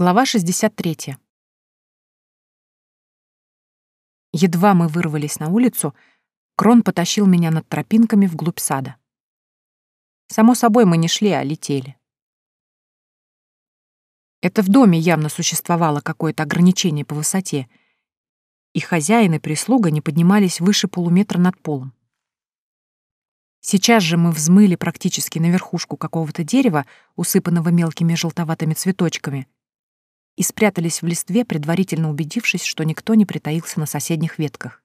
Глава 63. Едва мы вырвались на улицу, Крон потащил меня над тропинками вглубь сада. Само собой, мы не шли, а летели. Это в доме явно существовало какое-то ограничение по высоте, и хозяин и прислуга не поднимались выше полуметра над полом. Сейчас же мы взмыли практически на верхушку какого-то дерева, усыпанного мелкими желтоватыми цветочками, и спрятались в листве, предварительно убедившись, что никто не притаился на соседних ветках.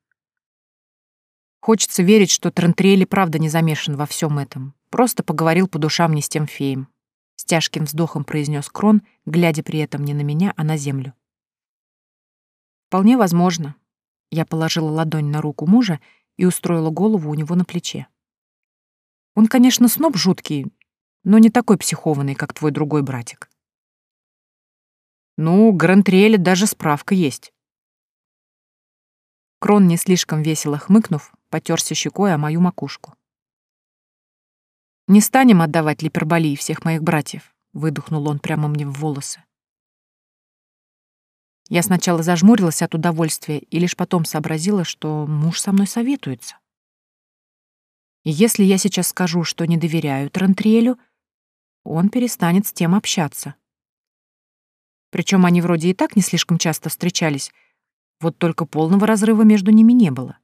Хочется верить, что Трентриэль правда не замешан во всем этом, просто поговорил по душам не с тем феем. С тяжким вздохом произнес Крон, глядя при этом не на меня, а на землю. Вполне возможно. Я положила ладонь на руку мужа и устроила голову у него на плече. Он, конечно, сноб жуткий, но не такой психованный, как твой другой братик. Ну, Грантриэле даже справка есть. Крон, не слишком весело хмыкнув, потерся щекой о мою макушку. «Не станем отдавать Липерболии всех моих братьев», — выдохнул он прямо мне в волосы. Я сначала зажмурилась от удовольствия и лишь потом сообразила, что муж со мной советуется. И если я сейчас скажу, что не доверяю Трантриэлю, он перестанет с тем общаться. Причем они вроде и так не слишком часто встречались, вот только полного разрыва между ними не было.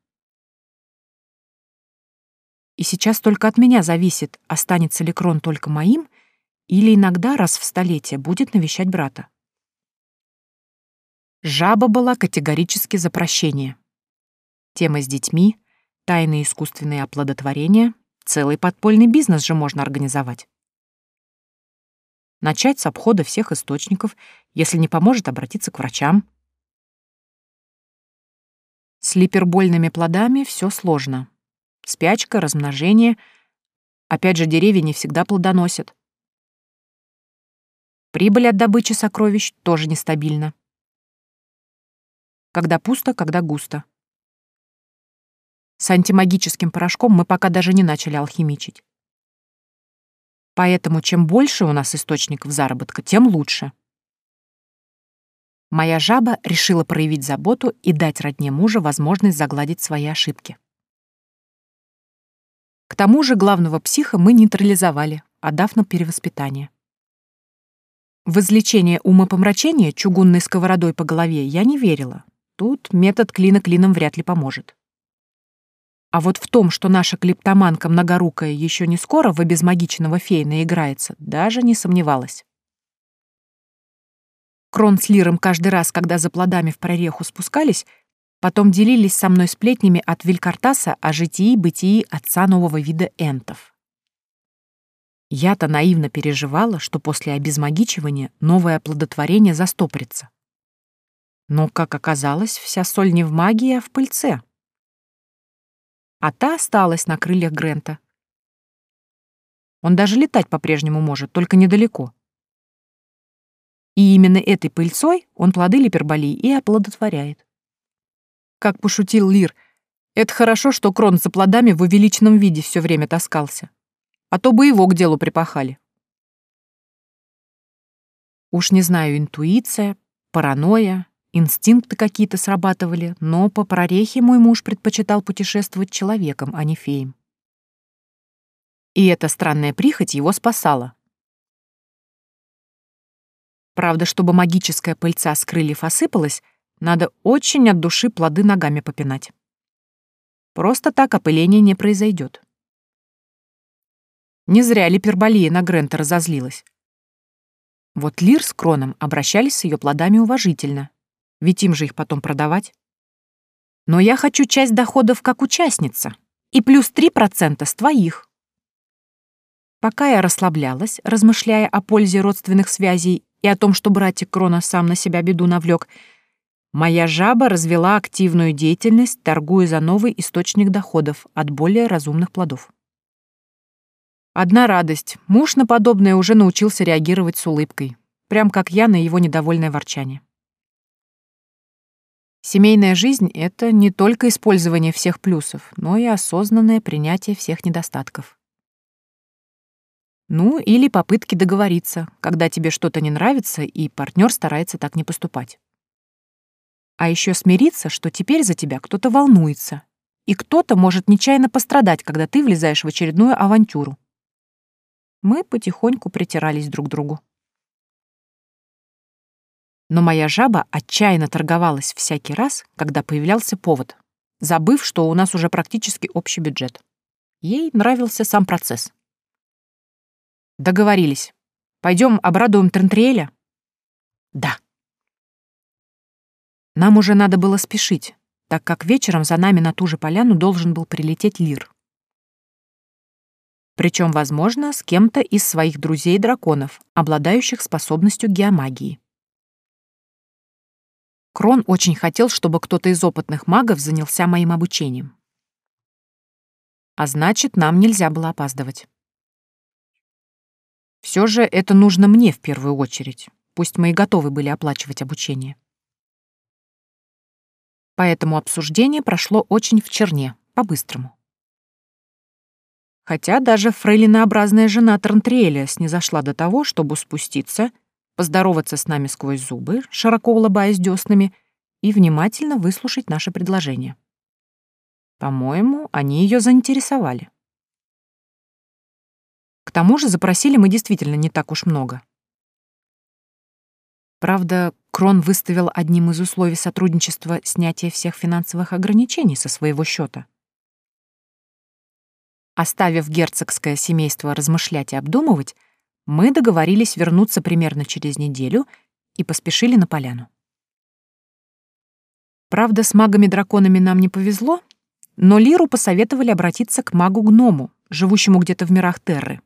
И сейчас только от меня зависит, останется ли Крон только моим, или иногда раз в столетие будет навещать брата. Жаба была категорически за прощение. Тема с детьми, тайные искусственные оплодотворения, целый подпольный бизнес же можно организовать. Начать с обхода всех источников, если не поможет, обратиться к врачам. С липербольными плодами все сложно. Спячка, размножение. Опять же, деревья не всегда плодоносят. Прибыль от добычи сокровищ тоже нестабильна. Когда пусто, когда густо. С антимагическим порошком мы пока даже не начали алхимичить. Поэтому чем больше у нас источников заработка, тем лучше. Моя жаба решила проявить заботу и дать родне мужа возможность загладить свои ошибки. К тому же главного психа мы нейтрализовали, отдав на перевоспитание. В излечение умопомрачения чугунной сковородой по голове я не верила. Тут метод клина клином вряд ли поможет. А вот в том, что наша клептоманка многорукая еще не скоро в обезмагиченного фея наиграется, даже не сомневалась. Крон с Лиром каждый раз, когда за плодами в прореху спускались, потом делились со мной сплетнями от Вилькартаса о житии-бытии отца нового вида энтов. Я-то наивно переживала, что после обезмагичивания новое оплодотворение застопорится. Но, как оказалось, вся соль не в магии, а в пыльце а та осталась на крыльях Грента. Он даже летать по-прежнему может, только недалеко. И именно этой пыльцой он плоды липерболии и оплодотворяет. Как пошутил Лир, это хорошо, что Крон за плодами в увеличенном виде все время таскался. А то бы его к делу припахали. Уж не знаю, интуиция, паранойя Инстинкты какие-то срабатывали, но по прорехе мой муж предпочитал путешествовать человеком, а не феем. И эта странная прихоть его спасала. Правда, чтобы магическая пыльца с крыльев осыпалась, надо очень от души плоды ногами попинать. Просто так опыление не произойдет. Не зря ли Перболия на Грента разозлилась. Вот Лир с Кроном обращались с ее плодами уважительно, ведь им же их потом продавать. Но я хочу часть доходов как участница и плюс 3% с твоих. Пока я расслаблялась, размышляя о пользе родственных связей и о том, что братик Крона сам на себя беду навлек, моя жаба развела активную деятельность, торгуя за новый источник доходов от более разумных плодов. Одна радость. Муж на подобное уже научился реагировать с улыбкой, прям как я на его недовольное ворчание. Семейная жизнь — это не только использование всех плюсов, но и осознанное принятие всех недостатков. Ну, или попытки договориться, когда тебе что-то не нравится, и партнер старается так не поступать. А еще смириться, что теперь за тебя кто-то волнуется, и кто-то может нечаянно пострадать, когда ты влезаешь в очередную авантюру. Мы потихоньку притирались друг к другу. Но моя жаба отчаянно торговалась всякий раз, когда появлялся повод, забыв, что у нас уже практически общий бюджет. Ей нравился сам процесс. Договорились. Пойдем обрадуем Трентриэля? Да. Нам уже надо было спешить, так как вечером за нами на ту же поляну должен был прилететь Лир. Причем, возможно, с кем-то из своих друзей-драконов, обладающих способностью геомагии. Крон очень хотел, чтобы кто-то из опытных магов занялся моим обучением. А значит, нам нельзя было опаздывать. Все же это нужно мне в первую очередь, пусть мы и готовы были оплачивать обучение. Поэтому обсуждение прошло очень в черне, по-быстрому. Хотя даже фрейлинообразная жена Трантрieля снизошла до того, чтобы спуститься, поздороваться с нами сквозь зубы, широко улыбаясь дёснами, и внимательно выслушать наше предложение. По-моему, они ее заинтересовали. К тому же запросили мы действительно не так уж много. Правда, Крон выставил одним из условий сотрудничества снятие всех финансовых ограничений со своего счета. Оставив герцогское семейство размышлять и обдумывать, мы договорились вернуться примерно через неделю и поспешили на поляну. Правда, с магами-драконами нам не повезло, но Лиру посоветовали обратиться к магу-гному, живущему где-то в мирах Терры.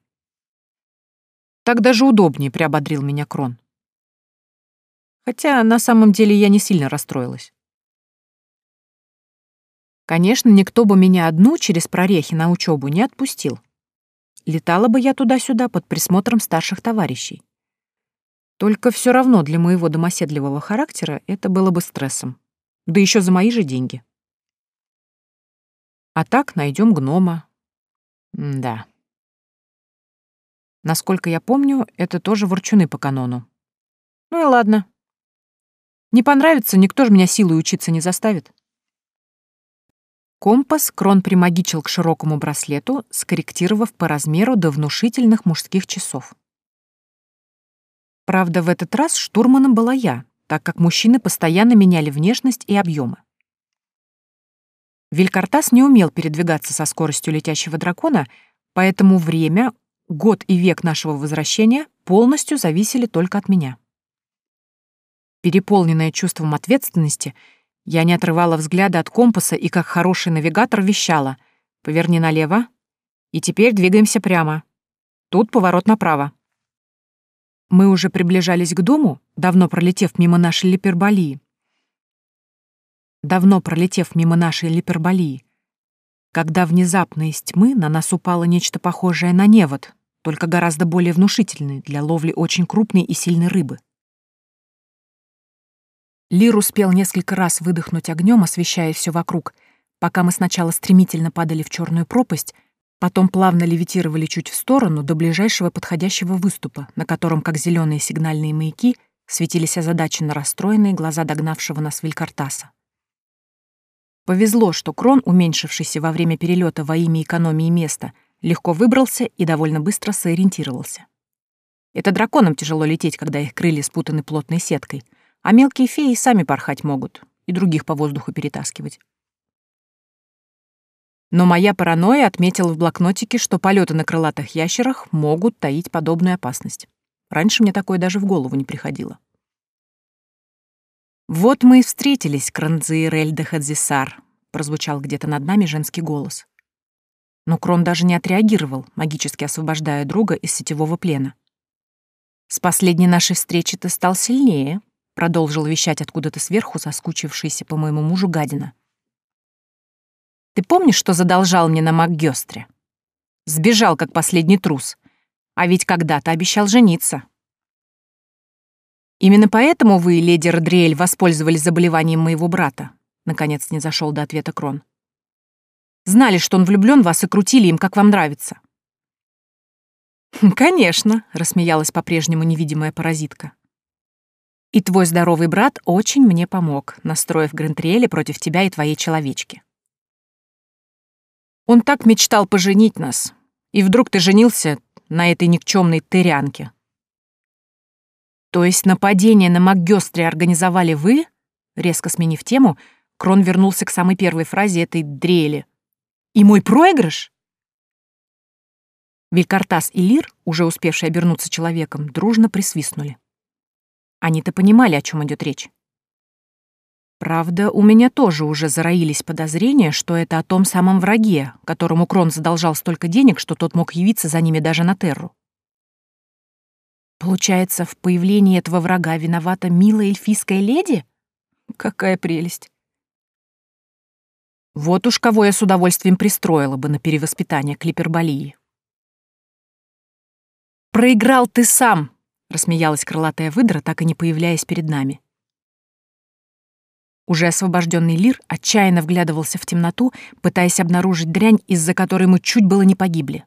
Так даже удобнее, приободрил меня Крон. Хотя на самом деле я не сильно расстроилась. Конечно, никто бы меня одну через прорехи на учебу не отпустил. Летала бы я туда-сюда под присмотром старших товарищей. Только все равно для моего домоседливого характера это было бы стрессом. Да еще за мои же деньги. А так найдем гнома. М да. Насколько я помню, это тоже ворчуны по канону. Ну и ладно. Не понравится, никто же меня силой учиться не заставит. Компас Крон примагичил к широкому браслету, скорректировав по размеру до внушительных мужских часов. Правда, в этот раз штурманом была я, так как мужчины постоянно меняли внешность и объемы. Вилькартас не умел передвигаться со скоростью летящего дракона, поэтому время, год и век нашего возвращения полностью зависели только от меня. Переполненная чувством ответственности, я не отрывала взгляда от компаса и, как хороший навигатор, вещала «Поверни налево, и теперь двигаемся прямо. Тут поворот направо». Мы уже приближались к дому, давно пролетев мимо нашей липерболии. Давно пролетев мимо нашей липерболии, когда внезапно из тьмы на нас упало нечто похожее на невод, только гораздо более внушительный для ловли очень крупной и сильной рыбы. Лир успел несколько раз выдохнуть огнем, освещая все вокруг, пока мы сначала стремительно падали в черную пропасть, потом плавно левитировали чуть в сторону до ближайшего подходящего выступа, на котором, как зеленые сигнальные маяки, светились озадаченно расстроенные глаза догнавшего нас Вилькартаса. Повезло, что Крон, уменьшившийся во время перелета во имя экономии места, легко выбрался и довольно быстро сориентировался. Это драконам тяжело лететь, когда их крылья спутаны плотной сеткой, а мелкие феи сами порхать могут и других по воздуху перетаскивать. Но моя паранойя отметила в блокнотике, что полеты на крылатых ящерах могут таить подобную опасность. Раньше мне такое даже в голову не приходило. «Вот мы и встретились, Кранзиирель де Хадзисар», — прозвучал где-то над нами женский голос. Но Крон даже не отреагировал, магически освобождая друга из сетевого плена. «С последней нашей встречи ты стал сильнее», — продолжил вещать откуда-то сверху соскучившийся по моему мужу гадина. «Ты помнишь, что задолжал мне на МакГёстре? Сбежал, как последний трус. А ведь когда-то обещал жениться». Именно поэтому вы, леди Родриэль, воспользовались заболеванием моего брата. Наконец не зашел до ответа Крон. Знали, что он влюблен вас и крутили им, как вам нравится. «Конечно», — рассмеялась по-прежнему невидимая паразитка. «И твой здоровый брат очень мне помог, настроив Грентриэле против тебя и твоей человечки. Он так мечтал поженить нас, и вдруг ты женился на этой никчемной тырянке». «То есть нападение на МакГёстре организовали вы?» Резко сменив тему, Крон вернулся к самой первой фразе этой дрели. «И мой проигрыш?» Вилькартас и Лир, уже успевшие обернуться человеком, дружно присвистнули. Они-то понимали, о чем идет речь. Правда, у меня тоже уже зароились подозрения, что это о том самом враге, которому Крон задолжал столько денег, что тот мог явиться за ними даже на Терру. Получается, в появлении этого врага виновата милая эльфийская леди? Какая прелесть. Вот уж кого я с удовольствием пристроила бы на перевоспитание клиперболии. «Проиграл ты сам!» — рассмеялась крылатая выдра, так и не появляясь перед нами. Уже освобожденный Лир отчаянно вглядывался в темноту, пытаясь обнаружить дрянь, из-за которой мы чуть было не погибли.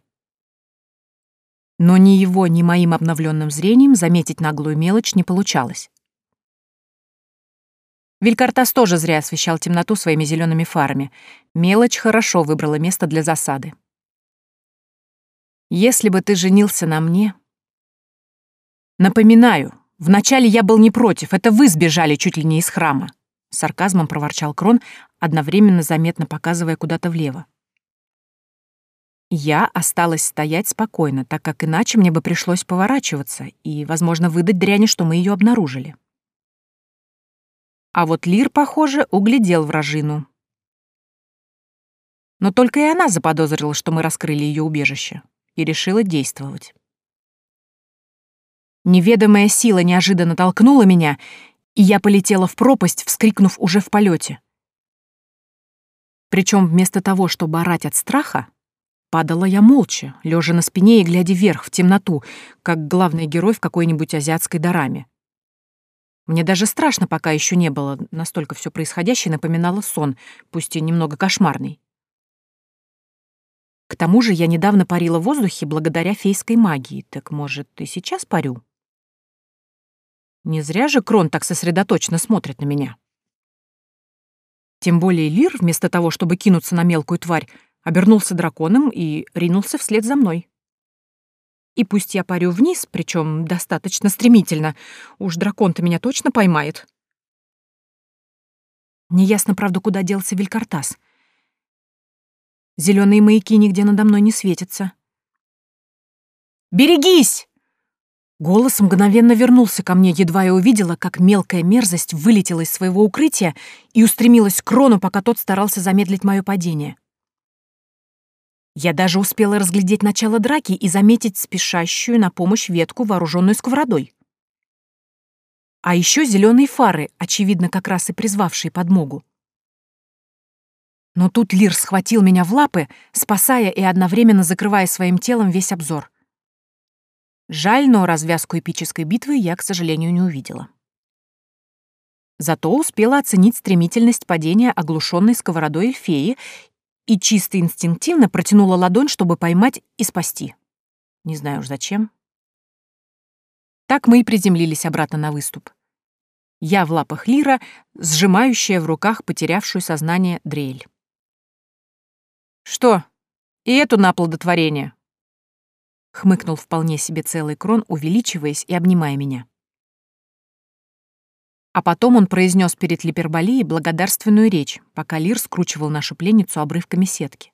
Но ни его, ни моим обновленным зрением заметить наглую мелочь не получалось. Вилькартас тоже зря освещал темноту своими зелеными фарами. Мелочь хорошо выбрала место для засады. Если бы ты женился на мне... Напоминаю, вначале я был не против, это вы сбежали чуть ли не из храма. Сарказмом проворчал Крон, одновременно заметно показывая куда-то влево. Я осталась стоять спокойно, так как иначе мне бы пришлось поворачиваться и, возможно, выдать дряни, что мы ее обнаружили. А вот Лир, похоже, углядел вражину. Но только и она заподозрила, что мы раскрыли ее убежище и решила действовать. Неведомая сила неожиданно толкнула меня, и я полетела в пропасть, вскрикнув уже в полете. Причем вместо того, чтобы орать от страха, падала я молча, лежа на спине и глядя вверх, в темноту, как главный герой в какой-нибудь азиатской дораме. Мне даже страшно пока еще не было, настолько все происходящее напоминало сон, пусть и немного кошмарный. К тому же я недавно парила в воздухе благодаря фейской магии, так, может, и сейчас парю? Не зря же Крон так сосредоточенно смотрит на меня. Тем более Лир, вместо того, чтобы кинуться на мелкую тварь, обернулся драконом и ринулся вслед за мной. И пусть я парю вниз, причем достаточно стремительно, уж дракон-то меня точно поймает. Неясно, правда, куда делся Вилькартас. Зеленые маяки нигде надо мной не светятся. «Берегись!» Голос мгновенно вернулся ко мне, едва я увидела, как мелкая мерзость вылетела из своего укрытия и устремилась к Крону, пока тот старался замедлить мое падение. Я даже успела разглядеть начало драки и заметить спешащую на помощь ветку, вооруженную сковородой. А еще зеленые фары, очевидно, как раз и призвавшие подмогу. Но тут Лир схватил меня в лапы, спасая и одновременно закрывая своим телом весь обзор. Жаль, но развязку эпической битвы я, к сожалению, не увидела. Зато успела оценить стремительность падения оглушенной сковородой эльфеи и чисто инстинктивно протянула ладонь, чтобы поймать и спасти. Не знаю уж зачем. Так мы и приземлились обратно на выступ. Я в лапах Лира, сжимающая в руках потерявшую сознание дрель. «Что, и эту на плодотворение?» Хмыкнул вполне себе целый крон, увеличиваясь и обнимая меня. А потом он произнес перед Липерболией благодарственную речь, пока Лир скручивал нашу пленницу обрывками сетки.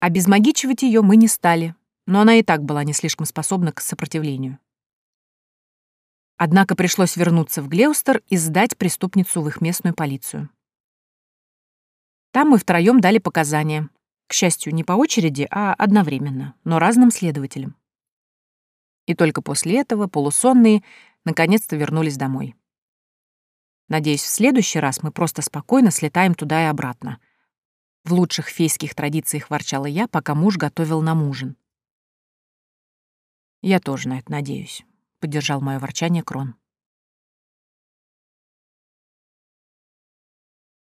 Обезмагичивать ее мы не стали, но она и так была не слишком способна к сопротивлению. Однако пришлось вернуться в Глеустер и сдать преступницу в их местную полицию. Там мы втроем дали показания. К счастью, не по очереди, а одновременно, но разным следователям. И только после этого полусонные наконец-то вернулись домой. Надеюсь, в следующий раз мы просто спокойно слетаем туда и обратно. В лучших фейских традициях ворчала я, пока муж готовил нам ужин. «Я тоже на это надеюсь», — поддержал мое ворчание Крон.